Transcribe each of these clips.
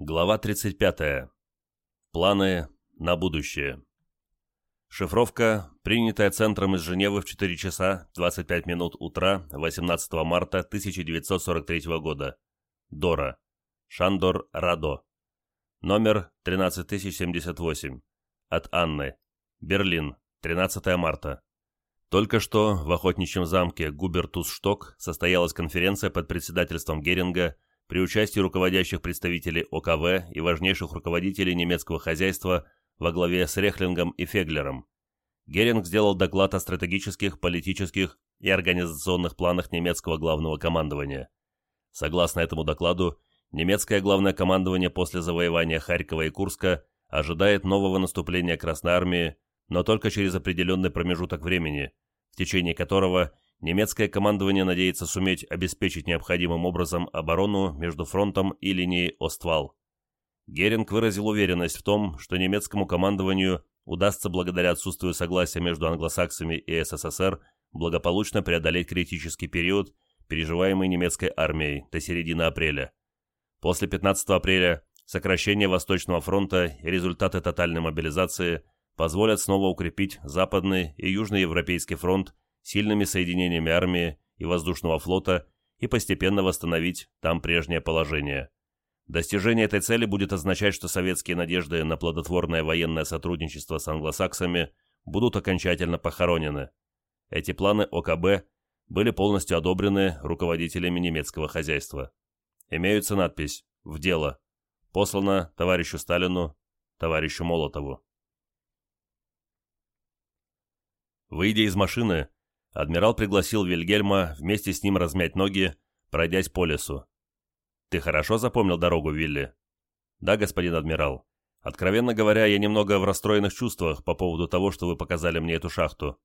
Глава 35. Планы на будущее. Шифровка, принятая Центром из Женевы в 4 часа 25 минут утра 18 марта 1943 года. Дора. Шандор Радо. Номер 13078. От Анны. Берлин. 13 марта. Только что в охотничьем замке Губертус-Шток состоялась конференция под председательством Геринга при участии руководящих представителей ОКВ и важнейших руководителей немецкого хозяйства во главе с Рехлингом и Феглером. Геринг сделал доклад о стратегических, политических и организационных планах немецкого главного командования. Согласно этому докладу, немецкое главное командование после завоевания Харькова и Курска ожидает нового наступления Красной Армии, но только через определенный промежуток времени, в течение которого немецкое командование надеется суметь обеспечить необходимым образом оборону между фронтом и линией Оствал. Геринг выразил уверенность в том, что немецкому командованию удастся благодаря отсутствию согласия между англосаксами и СССР благополучно преодолеть критический период, переживаемый немецкой армией до середины апреля. После 15 апреля сокращение Восточного фронта и результаты тотальной мобилизации позволят снова укрепить Западный и Южноевропейский фронт сильными соединениями армии и воздушного флота и постепенно восстановить там прежнее положение. Достижение этой цели будет означать, что советские надежды на плодотворное военное сотрудничество с англосаксами будут окончательно похоронены. Эти планы ОКБ были полностью одобрены руководителями немецкого хозяйства. Имеются надпись «В дело». Послано товарищу Сталину, товарищу Молотову. Выйдя из машины, адмирал пригласил Вильгельма вместе с ним размять ноги, пройдясь по лесу. «Ты хорошо запомнил дорогу, Вилли?» «Да, господин адмирал. Откровенно говоря, я немного в расстроенных чувствах по поводу того, что вы показали мне эту шахту.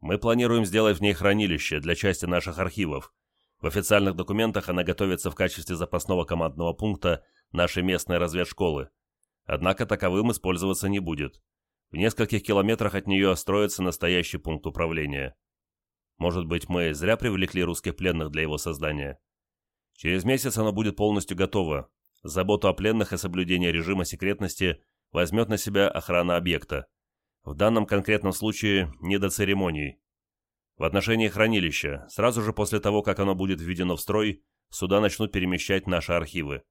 Мы планируем сделать в ней хранилище для части наших архивов. В официальных документах она готовится в качестве запасного командного пункта нашей местной разведшколы. Однако таковым использоваться не будет. В нескольких километрах от нее строится настоящий пункт управления. Может быть, мы зря привлекли русских пленных для его создания? Через месяц оно будет полностью готово. Заботу о пленных и соблюдение режима секретности возьмет на себя охрана объекта. В данном конкретном случае не до церемоний. В отношении хранилища, сразу же после того, как оно будет введено в строй, сюда начнут перемещать наши архивы.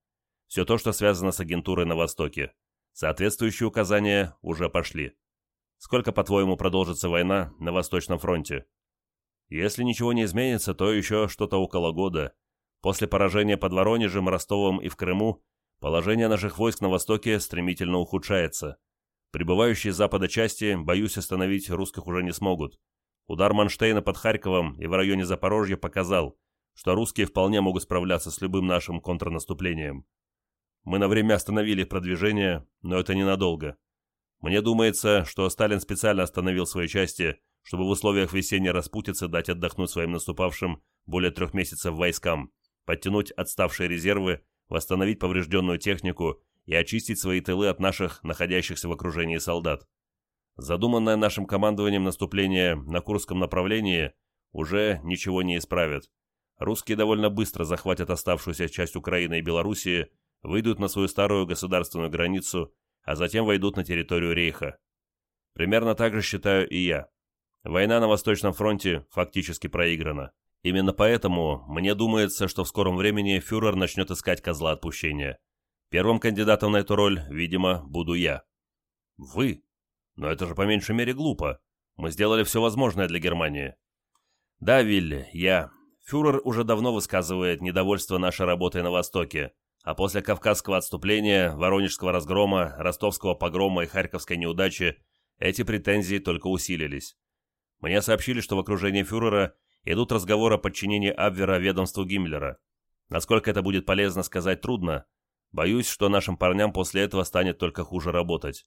Все то, что связано с агентурой на Востоке. Соответствующие указания уже пошли. Сколько, по-твоему, продолжится война на Восточном фронте? Если ничего не изменится, то еще что-то около года. После поражения под Воронежем, Ростовом и в Крыму положение наших войск на Востоке стремительно ухудшается. Прибывающие с запада части, боюсь, остановить русских уже не смогут. Удар Манштейна под Харьковом и в районе Запорожья показал, что русские вполне могут справляться с любым нашим контрнаступлением. Мы на время остановили их продвижение, но это ненадолго. Мне думается, что Сталин специально остановил свои части, чтобы в условиях весенней распутицы дать отдохнуть своим наступавшим более трех месяцев войскам, подтянуть отставшие резервы, восстановить поврежденную технику и очистить свои тылы от наших, находящихся в окружении солдат. Задуманное нашим командованием наступление на Курском направлении уже ничего не исправит. Русские довольно быстро захватят оставшуюся часть Украины и Белоруссии, выйдут на свою старую государственную границу, а затем войдут на территорию Рейха. Примерно так же считаю и я. Война на Восточном фронте фактически проиграна. Именно поэтому мне думается, что в скором времени фюрер начнет искать козла отпущения. Первым кандидатом на эту роль, видимо, буду я. Вы? Но это же по меньшей мере глупо. Мы сделали все возможное для Германии. Да, Вилли, я. Фюрер уже давно высказывает недовольство нашей работой на Востоке, а после Кавказского отступления, Воронежского разгрома, Ростовского погрома и Харьковской неудачи эти претензии только усилились. Мне сообщили, что в окружении фюрера идут разговоры о подчинении Абвера ведомству Гиммлера. Насколько это будет полезно, сказать трудно. Боюсь, что нашим парням после этого станет только хуже работать.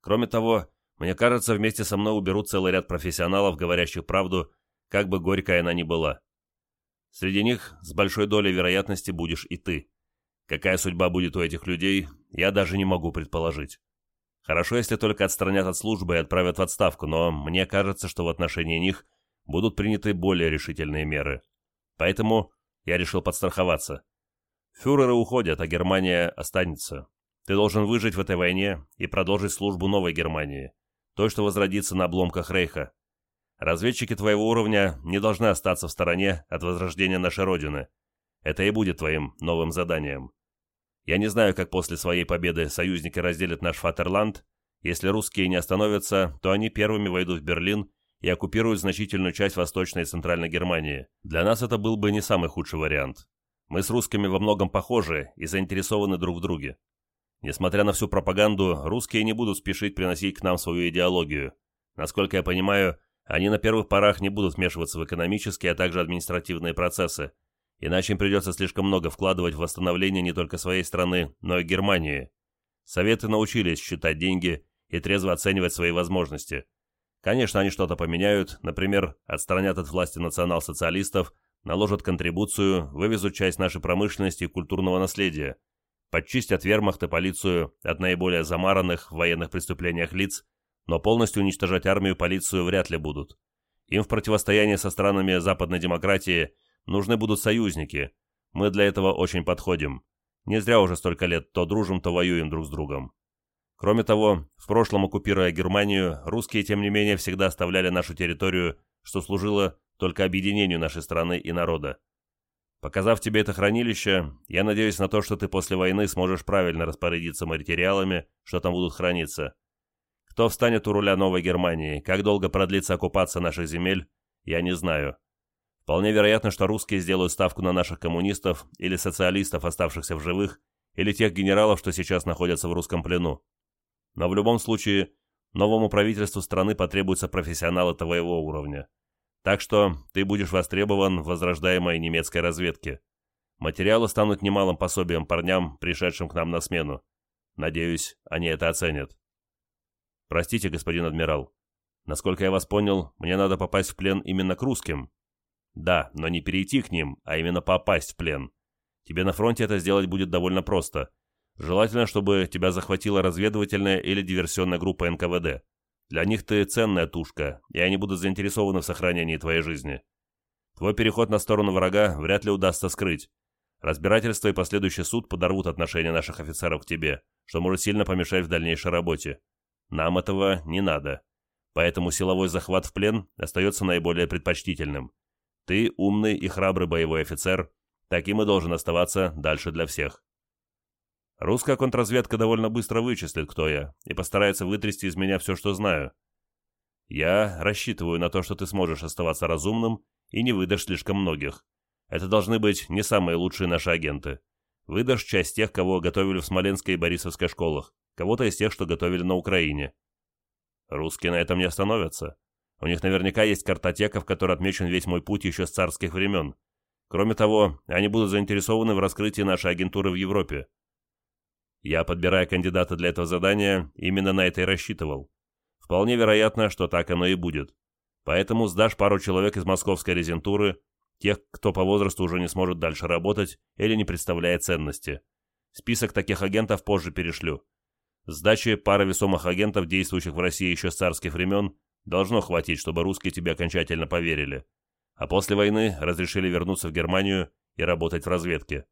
Кроме того, мне кажется, вместе со мной уберут целый ряд профессионалов, говорящих правду, как бы горькая она ни была. Среди них с большой долей вероятности будешь и ты. Какая судьба будет у этих людей, я даже не могу предположить. Хорошо, если только отстранят от службы и отправят в отставку, но мне кажется, что в отношении них будут приняты более решительные меры. Поэтому я решил подстраховаться. Фюреры уходят, а Германия останется. Ты должен выжить в этой войне и продолжить службу новой Германии, той, что возродится на обломках Рейха. Разведчики твоего уровня не должны остаться в стороне от возрождения нашей Родины. Это и будет твоим новым заданием. Я не знаю, как после своей победы союзники разделят наш Фатерланд. Если русские не остановятся, то они первыми войдут в Берлин и оккупируют значительную часть Восточной и Центральной Германии. Для нас это был бы не самый худший вариант. Мы с русскими во многом похожи и заинтересованы друг в друге. Несмотря на всю пропаганду, русские не будут спешить приносить к нам свою идеологию. Насколько я понимаю, они на первых порах не будут вмешиваться в экономические, а также административные процессы, иначе им придется слишком много вкладывать в восстановление не только своей страны, но и Германии. Советы научились считать деньги и трезво оценивать свои возможности. Конечно, они что-то поменяют, например, отстранят от власти национал-социалистов, наложат контрибуцию, вывезут часть нашей промышленности и культурного наследия, подчистят вермахт и полицию от наиболее замаранных в военных преступлениях лиц, но полностью уничтожать армию и полицию вряд ли будут. Им в противостоянии со странами западной демократии нужны будут союзники. Мы для этого очень подходим. Не зря уже столько лет то дружим, то воюем друг с другом. Кроме того, в прошлом оккупируя Германию, русские, тем не менее, всегда оставляли нашу территорию, что служило только объединению нашей страны и народа. Показав тебе это хранилище, я надеюсь на то, что ты после войны сможешь правильно распорядиться материалами, что там будут храниться. Кто встанет у руля Новой Германии, как долго продлится оккупация наших земель, я не знаю. Вполне вероятно, что русские сделают ставку на наших коммунистов или социалистов, оставшихся в живых, или тех генералов, что сейчас находятся в русском плену. Но в любом случае, новому правительству страны потребуются профессионалы твоего уровня. Так что ты будешь востребован в возрождаемой немецкой разведке. Материалы станут немалым пособием парням, пришедшим к нам на смену. Надеюсь, они это оценят. Простите, господин адмирал. Насколько я вас понял, мне надо попасть в плен именно к русским. Да, но не перейти к ним, а именно попасть в плен. Тебе на фронте это сделать будет довольно просто. Желательно, чтобы тебя захватила разведывательная или диверсионная группа НКВД. Для них ты ценная тушка, и они будут заинтересованы в сохранении твоей жизни. Твой переход на сторону врага вряд ли удастся скрыть. Разбирательство и последующий суд подорвут отношения наших офицеров к тебе, что может сильно помешать в дальнейшей работе. Нам этого не надо. Поэтому силовой захват в плен остается наиболее предпочтительным. Ты умный и храбрый боевой офицер, таким и должен оставаться дальше для всех. Русская контрразведка довольно быстро вычислит, кто я, и постарается вытрясти из меня все, что знаю. Я рассчитываю на то, что ты сможешь оставаться разумным и не выдашь слишком многих. Это должны быть не самые лучшие наши агенты. Выдашь часть тех, кого готовили в Смоленской и Борисовской школах, кого-то из тех, что готовили на Украине. Русские на этом не остановятся. У них наверняка есть картотека, в которой отмечен весь мой путь еще с царских времен. Кроме того, они будут заинтересованы в раскрытии нашей агентуры в Европе. Я, подбирая кандидата для этого задания, именно на это и рассчитывал. Вполне вероятно, что так оно и будет. Поэтому сдашь пару человек из московской резентуры, тех, кто по возрасту уже не сможет дальше работать или не представляет ценности. Список таких агентов позже перешлю. Сдачи пары весомых агентов, действующих в России еще с царских времен, должно хватить, чтобы русские тебе окончательно поверили. А после войны разрешили вернуться в Германию и работать в разведке.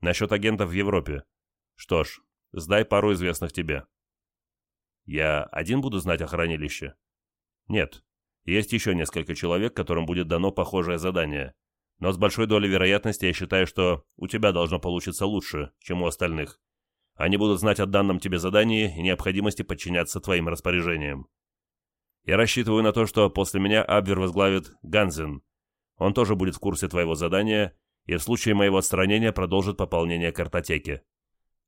Насчет агентов в Европе. Что ж, сдай пару известных тебе. Я один буду знать о хранилище? Нет. Есть еще несколько человек, которым будет дано похожее задание. Но с большой долей вероятности я считаю, что у тебя должно получиться лучше, чем у остальных. Они будут знать о данном тебе задании и необходимости подчиняться твоим распоряжениям. Я рассчитываю на то, что после меня Абвер возглавит Ганзен. Он тоже будет в курсе твоего задания и в случае моего отстранения продолжит пополнение картотеки.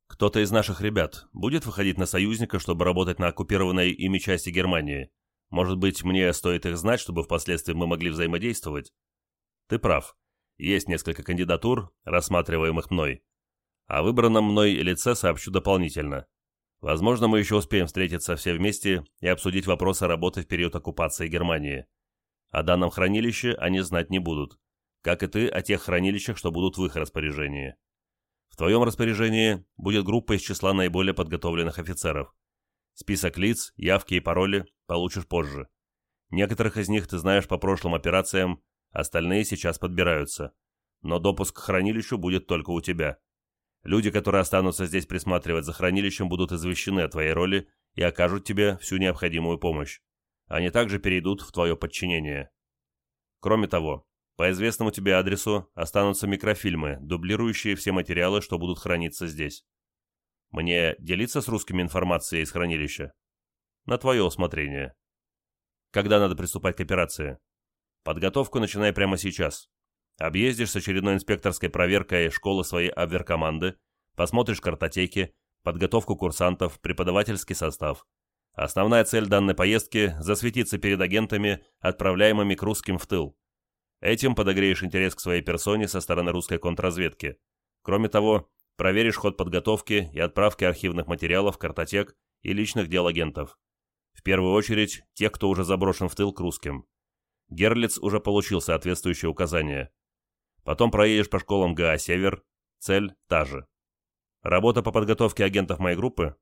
Кто-то из наших ребят будет выходить на союзника, чтобы работать на оккупированной ими части Германии? Может быть, мне стоит их знать, чтобы впоследствии мы могли взаимодействовать? Ты прав. Есть несколько кандидатур, рассматриваемых мной. О выбранном мной лице сообщу дополнительно. Возможно, мы еще успеем встретиться все вместе и обсудить вопросы работы в период оккупации Германии. О данном хранилище они знать не будут, как и ты о тех хранилищах, что будут в их распоряжении. В твоем распоряжении будет группа из числа наиболее подготовленных офицеров. Список лиц, явки и пароли получишь позже. Некоторых из них ты знаешь по прошлым операциям, остальные сейчас подбираются. Но допуск к хранилищу будет только у тебя. Люди, которые останутся здесь присматривать за хранилищем, будут извещены о твоей роли и окажут тебе всю необходимую помощь. Они также перейдут в твое подчинение. Кроме того, по известному тебе адресу останутся микрофильмы, дублирующие все материалы, что будут храниться здесь. Мне делиться с русскими информацией из хранилища? На твое усмотрение. Когда надо приступать к операции? Подготовку начинай прямо сейчас. Объездишь с очередной инспекторской проверкой школы своей абверкоманды, посмотришь картотеки, подготовку курсантов, преподавательский состав. Основная цель данной поездки – засветиться перед агентами, отправляемыми к русским в тыл. Этим подогреешь интерес к своей персоне со стороны русской контрразведки. Кроме того, проверишь ход подготовки и отправки архивных материалов, картотек и личных дел агентов. В первую очередь, тех, кто уже заброшен в тыл к русским. Герлиц уже получил соответствующие указания. Потом проедешь по школам ГА «Север». Цель та же. Работа по подготовке агентов моей группы?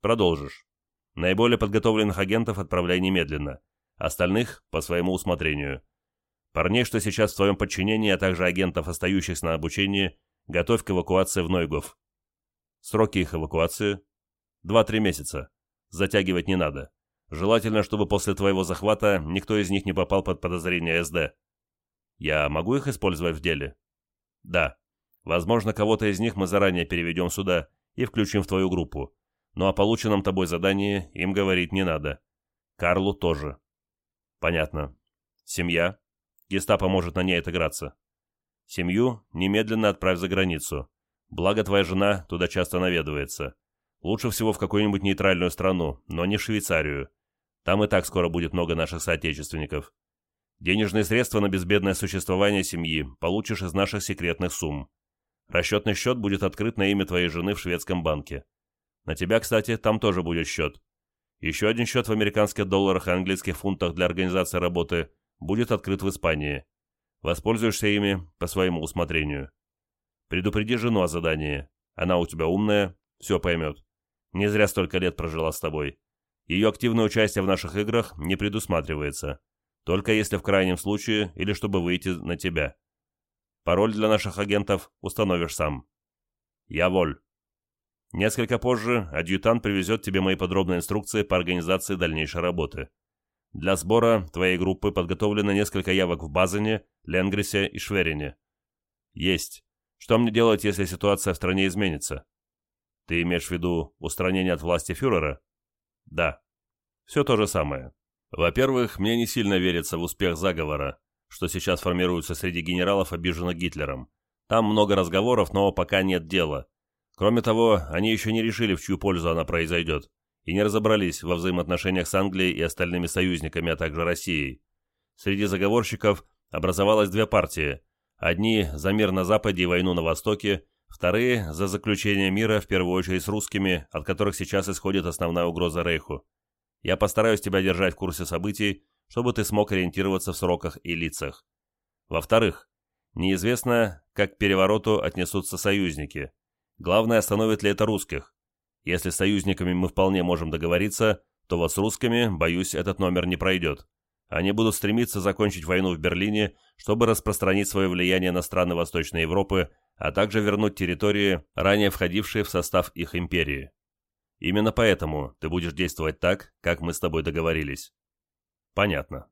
Продолжишь. Наиболее подготовленных агентов отправляй немедленно. Остальных – по своему усмотрению. Парней, что сейчас в твоем подчинении, а также агентов, остающихся на обучении, готовь к эвакуации в Нойгов. Сроки их эвакуации? Два-три месяца. Затягивать не надо. Желательно, чтобы после твоего захвата никто из них не попал под подозрение СД. Я могу их использовать в деле? Да. Возможно, кого-то из них мы заранее переведем сюда и включим в твою группу. Но о полученном тобой задании им говорить не надо. Карлу тоже. Понятно. Семья? Гестапо может на ней отыграться. Семью немедленно отправь за границу. Благо твоя жена туда часто наведывается. Лучше всего в какую-нибудь нейтральную страну, но не Швейцарию. Там и так скоро будет много наших соотечественников. Денежные средства на безбедное существование семьи получишь из наших секретных сумм. Расчетный счет будет открыт на имя твоей жены в шведском банке. На тебя, кстати, там тоже будет счет. Еще один счет в американских долларах и английских фунтах для организации работы будет открыт в Испании. Воспользуешься ими по своему усмотрению. Предупреди жену о задании. Она у тебя умная, все поймет. Не зря столько лет прожила с тобой. Ее активное участие в наших играх не предусматривается. Только если в крайнем случае или чтобы выйти на тебя. Пароль для наших агентов установишь сам. Я воль. Несколько позже адъютант привезет тебе мои подробные инструкции по организации дальнейшей работы. Для сбора твоей группы подготовлено несколько явок в Базене, Ленгрисе и Шверине. Есть. Что мне делать, если ситуация в стране изменится? Ты имеешь в виду устранение от власти фюрера? Да. Все то же самое. Во-первых, мне не сильно верится в успех заговора, что сейчас формируется среди генералов, обиженных Гитлером. Там много разговоров, но пока нет дела. Кроме того, они еще не решили, в чью пользу она произойдет, и не разобрались во взаимоотношениях с Англией и остальными союзниками, а также Россией. Среди заговорщиков образовалось две партии. Одни за мир на Западе и войну на Востоке, вторые за заключение мира, в первую очередь с русскими, от которых сейчас исходит основная угроза Рейху. Я постараюсь тебя держать в курсе событий, чтобы ты смог ориентироваться в сроках и лицах. Во-вторых, неизвестно, как к перевороту отнесутся союзники. Главное, остановит ли это русских. Если с союзниками мы вполне можем договориться, то вот с русскими, боюсь, этот номер не пройдет. Они будут стремиться закончить войну в Берлине, чтобы распространить свое влияние на страны Восточной Европы, а также вернуть территории, ранее входившие в состав их империи. Именно поэтому ты будешь действовать так, как мы с тобой договорились. Понятно.